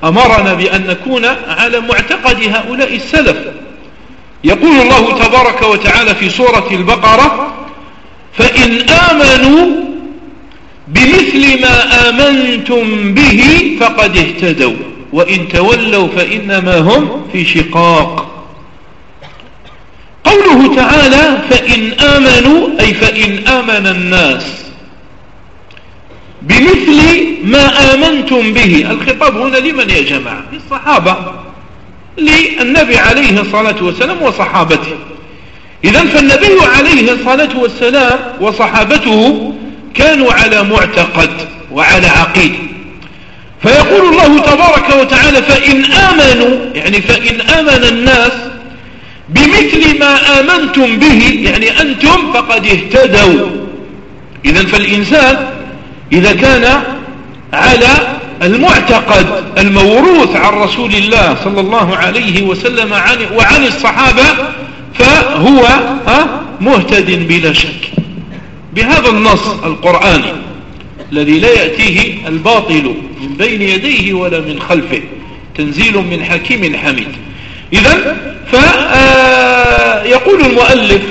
أمرنا بأن نكون على معتقد هؤلاء السلف. يقول الله تبارك وتعالى في سورة البقرة فإن آمنوا بمثل ما آمنتم به فقد اهتدوا وإن تولوا فإنما هم في شقاق. قوله تعالى فإن آمنوا أي فإن آمن الناس بمثل ما آمنتم به. الخطاب هنا لمن يا جماعة؟ للصحابة للنبي عليه الصلاة والسلام وصحابته. إذا فالنبي عليه الصلاة والسلام وصحابته كانوا على معتقد وعلى عقيد. فيقول الله تبارك وتعالى فإن آمنوا يعني فإن آمن الناس بمثل ما آمنتم به يعني أنتم فقد اهتدوا. إذا فالإنسان إذا كان على المعتقد الموروث عن رسول الله صلى الله عليه وسلم وعن الصحابة فهو مهتد بلا شك. بهذا النص القرآني الذي لا يأتيه الباطل من بين يديه ولا من خلفه تنزيل من حكيم حميد. إذا فيقول المؤلف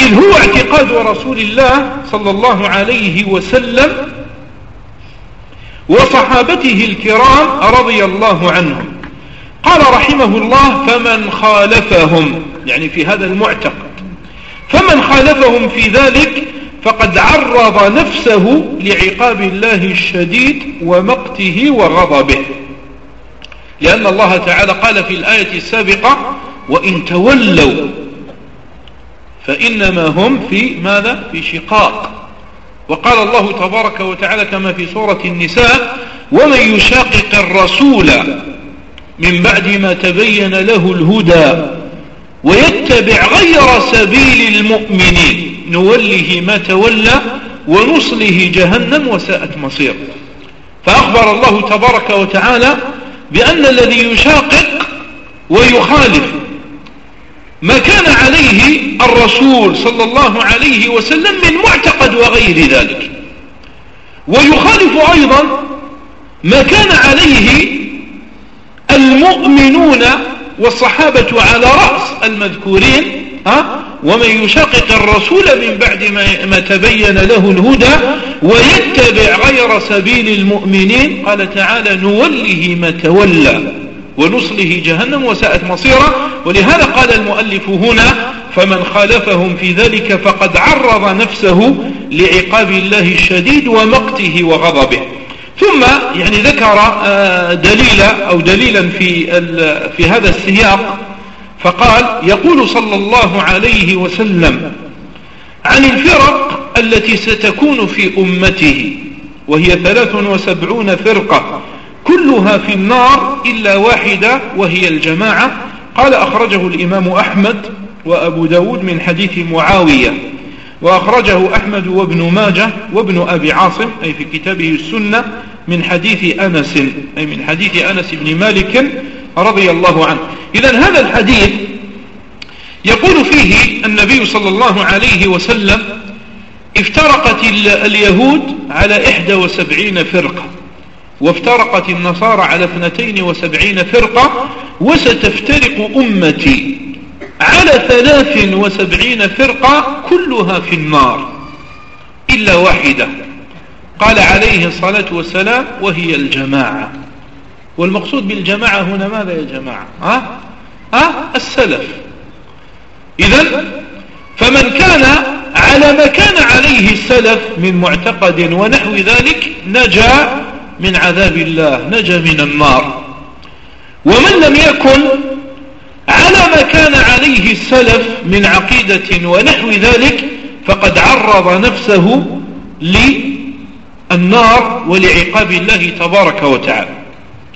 إذ هو اعتقاد رسول الله صلى الله عليه وسلم وصحابته الكرام رضي الله عنهم قال رحمه الله فمن خالفهم يعني في هذا المعتقد فمن خالفهم في ذلك فقد عرض نفسه لعقاب الله الشديد ومقته وغضبه. لأن الله تعالى قال في الآية السابقة وإن تولوا فإنما هم في ماذا؟ في شقاق. وقال الله تبارك وتعالى كما في سورة النساء ومن يشاقق الرسول من بعد ما تبين له الهدى ويتبع غير سبيل المؤمنين نوله ما تولى ونصله جهنم وساءت مصير فأخبر الله تبارك وتعالى بأن الذي يشاقق ويخالف ما كان عليه الرسول صلى الله عليه وسلم من معتقد وغير ذلك. ويخالف أيضا ما كان عليه المؤمنون والصحابة على رأس المذكورين ها ومن يشاقق الرسول من بعد ما تبين له الهدى ويتبع غير سبيل المؤمنين قال تعالى نوله ما تولى ونصله جهنم وساءت مصيرا. ولهذا قال المؤلف هنا فمن خالفهم في ذلك فقد عرض نفسه لعقاب الله الشديد ومقته وغضبه. ثم يعني ذكر آه، دليلا أو دليلا في, في هذا السياق فقال يقول صلى الله عليه وسلم عن الفرق التي ستكون في أمته وهي ثلاث وسبعون فرقة كلها في النار إلا واحدة وهي الجماعة. قال أخرجه الإمام أحمد وأبو داود من حديث معاوية وأخرجه أحمد وابن ماجه وابن أبي عاصم أي في كتابه السنة من حديث أنس أي من حديث أنس بن مالك رضي الله عنه. إذا هذا الحديث يقول فيه النبي صلى الله عليه وسلم افترقت اليهود على إحدى وسبعين فرقة وافترقت النصارى على اثنتين وسبعين فرقة وستفترق أمتي على ثلاث وسبعين فرقة كلها في النار إلا واحدة. قال عليه الصلاة والسلام وهي الجماعة. والمقصود بالجماعة هنا ماذا يا جماعة ها؟ ها؟ السلف إذا فمن كان على ما كان عليه السلف من معتقد ونحو ذلك نجا من عذاب الله نجا من النار ومن لم يكن على ما كان عليه السلف من عقيدة ونحو ذلك فقد عرض نفسه للنار ولعقاب الله تبارك وتعالى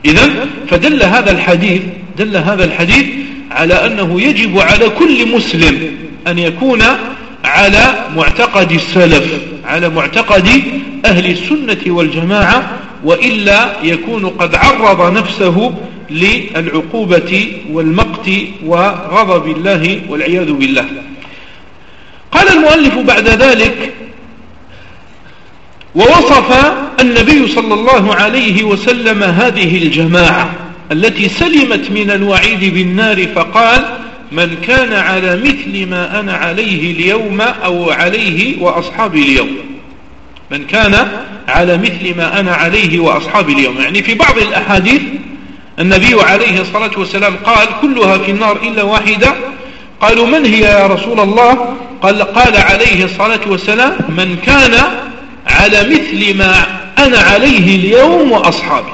إذا فدل هذا الحديث دل هذا الحديث على أنه يجب على كل مسلم أن يكون على معتقد السلف على معتقد أهل السنة والجماعة وإلا يكون قد عرض نفسه للعقوبة والمقت وغضب الله والعياذ بالله. قال المؤلف بعد ذلك ووصف النبي صلى الله عليه وسلم هذه الجماعة التي سلمت من الوعيد بالنار فقال من كان على مثل ما أنا عليه اليوم أو عليه وأصحابي اليوم. من كان على مثل ما أنا عليه وأصحابي اليوم. يعني في بعض الأحاديث النبي عليه الصلاة والسلام قال كلها في النار إلا واحدة. قالوا من هي يا رسول الله؟ قال, قال عليه الصلاة والسلام من كان على مثل ما أنا عليه اليوم وأصحابي.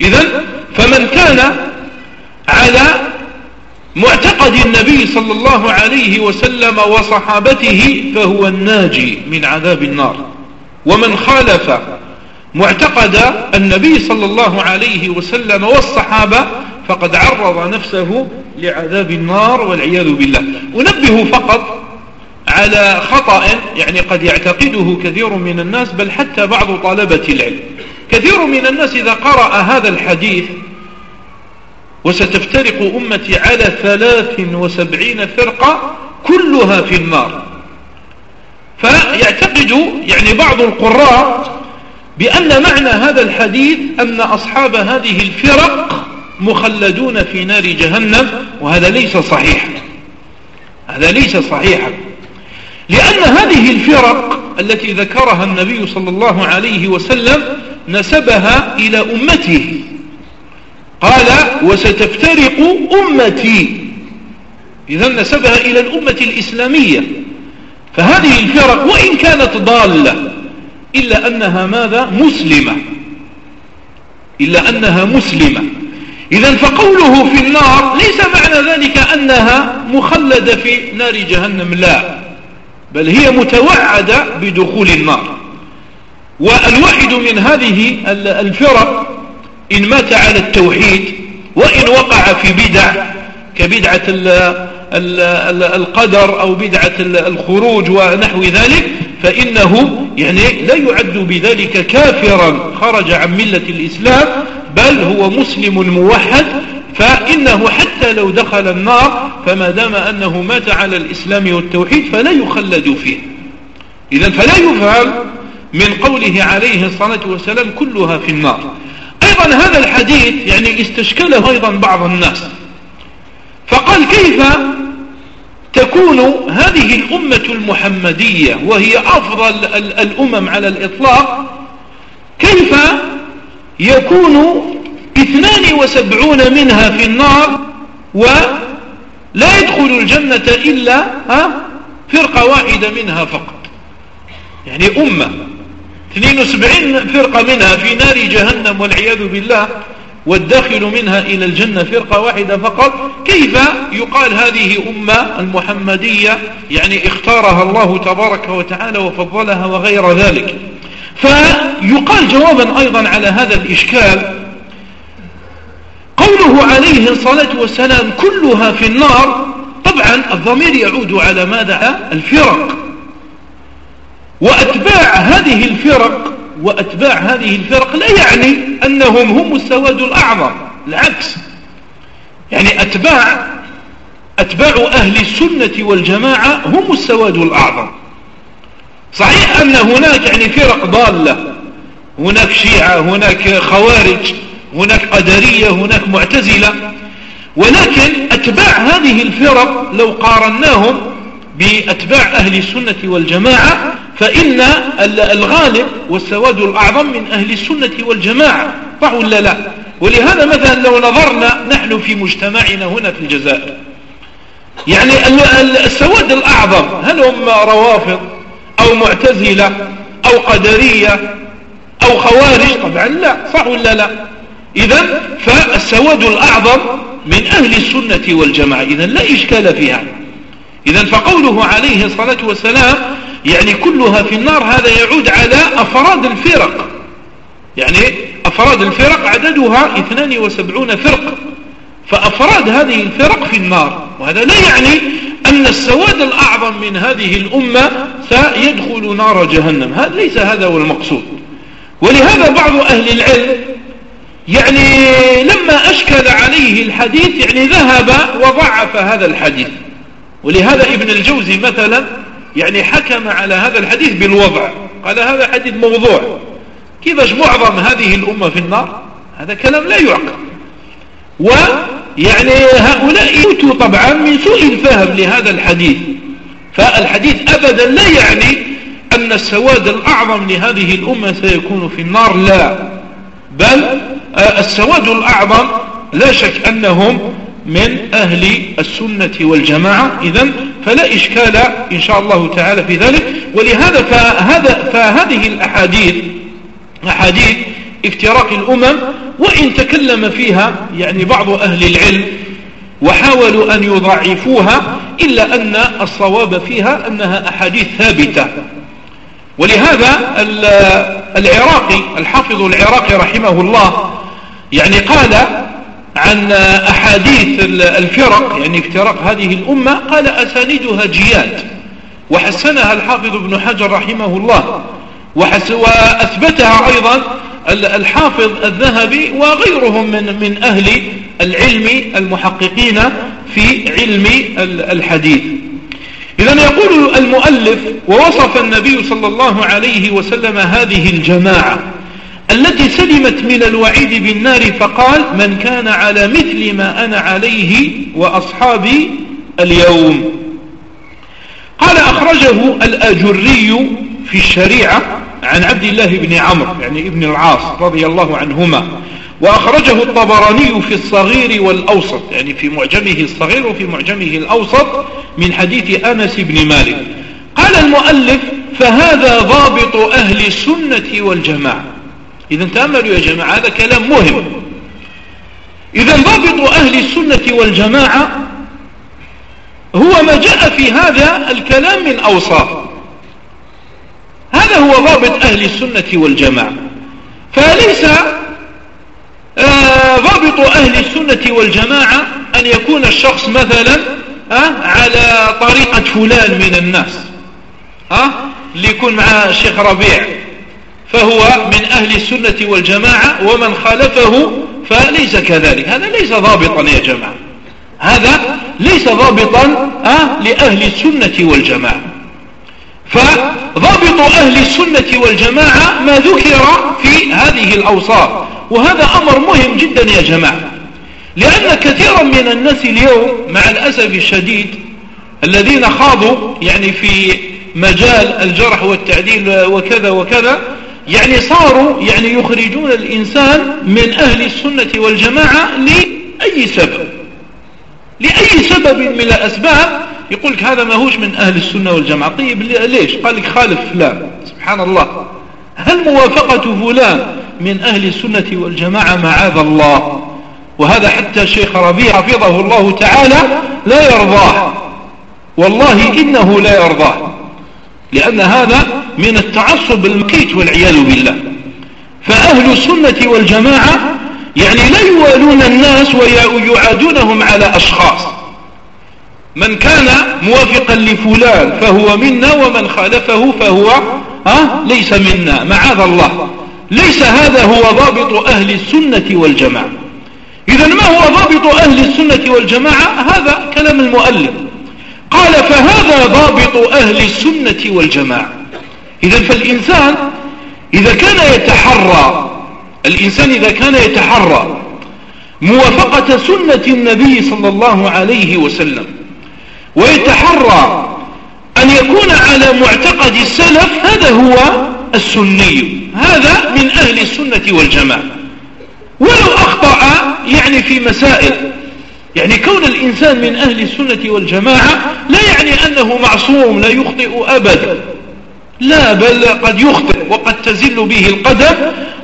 إذا فمن كان على معتقد النبي صلى الله عليه وسلم وصحابته فهو الناجي من عذاب النار. ومن خالف معتقد النبي صلى الله عليه وسلم والصحابة فقد عرض نفسه لعذاب النار والعياذ بالله. أنبه فقط على خطأ يعني قد يعتقده كثير من الناس بل حتى بعض طلبة العلم. كثير من الناس إذا قرأ هذا الحديث وستفترق أمتي على ثلاث وسبعين فرقة كلها في النار. فيعتقد يعني بعض القراء بأن معنى هذا الحديث أن أصحاب هذه الفرق مخلدون في نار جهنم وهذا ليس صحيحا. هذا ليس صحيحا. لأن هذه الفرق التي ذكرها النبي صلى الله عليه وسلم نسبها إلى أمته قال وستفترق أمتي. إذا نسبها إلى الأمة الإسلامية. فهذه الفرق وإن كانت ضالة إلا أنها ماذا؟ مسلمة. إلا أنها مسلمة. إذا فقوله في النار ليس معنى ذلك أنها مخلدة في نار جهنم لا. بل هي متوعدة بدخول النار. والواحد من هذه الفرق إن مات على التوحيد وإن وقع في بدع كبدعة القدر أو بدعة الخروج ونحو ذلك فإنه يعني لا يعد بذلك كافرا. خرج عن ملة الإسلام بل هو مسلم موحد فإنه حتى لو دخل النار فما دام أنه مات على الإسلام والتوحيد فلا يخلد فيه. إذا فلا يفهم من قوله عليه الصلاة والسلام كلها في النار. أيضا هذا الحديث يعني استشكله أيضا بعض الناس. فقال كيف تكون هذه الأمة المحمدية وهي أفضل الأمم على الإطلاق كيف يكون اثنان وسبعون منها في النار ولا يدخل الجنة إلا فرقة واحدة منها فقط. يعني أمة. 72 فرقة منها في نار جهنم والعياذ بالله والداخل منها إلى الجنة فرقة واحدة فقط. كيف يقال هذه أمة المحمدية؟ يعني اختارها الله تبارك وتعالى وفضلها وغير ذلك. فيقال جوابا أيضا على هذا الإشكال قوله عليه الصلاة والسلام كلها في النار. طبعا الضمير يعود على ماذا؟ الفرق. وأتباع هذه الفرق وأتباع هذه الفرق لا يعني أنهم هم السواد الأعظم العكس. يعني أتباع أتباع أهل السنة والجماعة هم السواد الأعظم. صحيح أن هناك يعني فرق ضالة هناك شيعة هناك خوارج هناك قدرية هناك معتزلة ولكن أتباع هذه الفرق لو قارناهم بأتباع أهل السنة والجماعة فإن الغالب والسواد الأعظم من أهل السنة والجماعة صح ولا لا؟ ولهذا مثلا لو نظرنا نحن في مجتمعنا هنا في الجزائر يعني السواد الأعظم هل هم روافض أو معتزلة أو قدرية أو خوارج؟ طبعا لا صح ولا لا؟ إذا فالسواد الأعظم من أهل السنة والجماعة. إذا لا إشكال فيها. إذا فقوله عليه الصلاة والسلام يعني كلها في النار هذا يعود على أفراد الفرق. يعني أفراد الفرق عددها 72 فرق. فأفراد هذه الفرق في النار. وهذا لا يعني أن السواد الأعظم من هذه الأمة سيدخل نار جهنم. هذا ليس هذا هو المقصود. ولهذا بعض أهل العلم يعني لما أشكل عليه الحديث يعني ذهب وضعف هذا الحديث. ولهذا ابن الجوزي مثلا يعني حكم على هذا الحديث بالوضع. قال هذا حديث موضوع. كيفاش معظم هذه الأمة في النار؟ هذا كلام لا يعقل. ويعني هؤلاء يؤتوا طبعا من سوء الفهم لهذا الحديث. فالحديث أبدا لا يعني أن السواد الأعظم لهذه الأمة سيكون في النار. لا. بل السواد الأعظم لا شك أنهم من أهل السنة والجماعة. إذا فلا إشكال إن شاء الله تعالى في ذلك. ولهذا فهذا فهذه الأحاديث أحاديث افتراق الأمم وإن تكلم فيها يعني بعض أهل العلم وحاولوا أن يضعفوها إلا أن الصواب فيها أنها أحاديث ثابتة. ولهذا العراقي الحافظ العراقي رحمه الله يعني قال عن أحاديث الفرق يعني افتراق هذه الأمة قال أساندها جياد وحسنها الحافظ ابن حجر رحمه الله وأثبتها أيضا الحافظ الذهبي وغيرهم من, من أهل العلم المحققين في علم الحديث. إذا يقول المؤلف ووصف النبي صلى الله عليه وسلم هذه الجماعة التي سلمت من الوعيد بالنار فقال من كان على مثل ما أنا عليه وأصحابي اليوم. قال أخرجه الأجري في الشريعة عن عبد الله بن عمرو يعني ابن العاص رضي الله عنهما. وأخرجه الطبراني في الصغير والأوسط يعني في معجمه الصغير وفي معجمه الأوسط من حديث أنس بن مالك. قال المؤلف فهذا ضابط أهل السنة والجماعة. إذا تأملوا يا جماعة هذا كلام مهم. إذا ضابط أهل السنة والجماعة هو ما جاء في هذا الكلام من أوصاف. هذا هو ضابط أهل السنة والجماعة. فليس آه ضابط أهل السنة والجماعة أن يكون الشخص مثلا آه على طريقة فلان من الناس. آه اللي يكون مع الشيخ ربيع. فهو من أهل السنة والجماعة ومن خالفه فليس كذلك. هذا ليس ضابطا يا جماعة. هذا ليس ضابطا آه لأهل السنة والجماعة. فضابط أهل السنة والجماعة ما ذكر في هذه الأوصاف. وهذا أمر مهم جدا يا جماعة. لأن كثيرا من الناس اليوم مع الأسف الشديد الذين خاضوا يعني في مجال الجرح والتعديل وكذا وكذا يعني صاروا يعني يخرجون الإنسان من أهل السنة والجماعة لأي سبب؟ لأي سبب من الأسباب؟ يقول لك هذا ما هوش من أهل السنة والجماعة. طيب ليش؟ قال لك خالف فلان. سبحان الله. هل موافقة فلان من أهل السنة والجماعة معاذ الله؟ وهذا حتى الشيخ ربيع حفظه الله تعالى لا يرضاه. والله إنه لا يرضاه. لأن هذا من التعصب المكيت والعياذ بالله. فأهل السنة والجماعة يعني لا يوالون الناس ويعادونهم على أشخاص. من كان موافقا لفلان فهو منا ومن خالفه فهو ها ليس منا معاذ الله. ليس هذا هو ضابط أهل السنة والجماعة. إذا ما هو ضابط أهل السنة والجماعة؟ هذا كلام المؤلف. قال فهذا ضابط أهل السنة والجماعة. إذا فالإنسان إذا كان يتحرى الإنسان إذا كان يتحرى موافقة سنة النبي صلى الله عليه وسلم ويتحرى أن يكون على معتقد السلف هذا هو السني. هذا من أهل السنة والجماعة. ولو أخطأ يعني في مسائل يعني كون الإنسان من أهل السنة والجماعة لا يعني أنه معصوم لا يخطئ أبدا لا بل قد يخطئ وقد تزل به القدم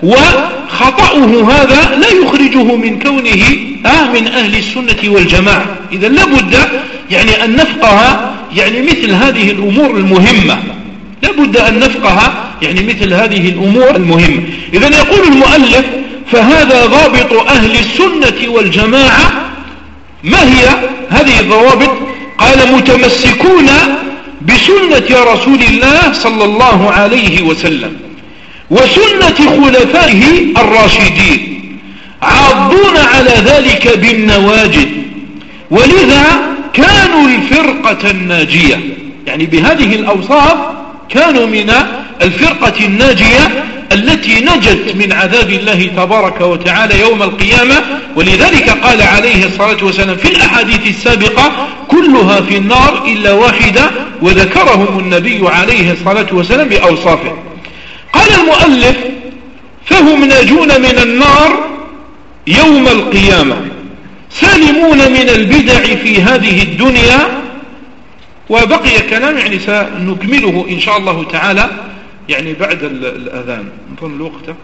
وخطأه هذا لا يخرجه من كونه آه من أهل السنة والجماعة. إذا لابد يعني أن نفقه يعني مثل هذه الأمور المهمة. لابد أن نفقه يعني مثل هذه الأمور المهمة. إذا يقول المؤلف فهذا ضابط أهل السنة والجماعة ما هي هذه الضوابط؟ قال متمسكون بسنة رسول الله صلى الله عليه وسلم وسنة خلفائه الراشدين عاضون على ذلك بالنواجد ولذا كانوا الفرقة الناجية يعني بهذه الأوصاف كانوا من الفرقة الناجية التي نجت من عذاب الله تبارك وتعالى يوم القيامة. ولذلك قال عليه الصلاة والسلام في الأحاديث السابقة كلها في النار إلا واحدة وذكرهم النبي عليه الصلاة والسلام بأوصافه. قال المؤلف فهم ناجون من النار يوم القيامة سالمون من البدع في هذه الدنيا. وبقي كلام يعني سنكمله إن شاء الله تعالى. يعني بعد الأذان نظن الوقت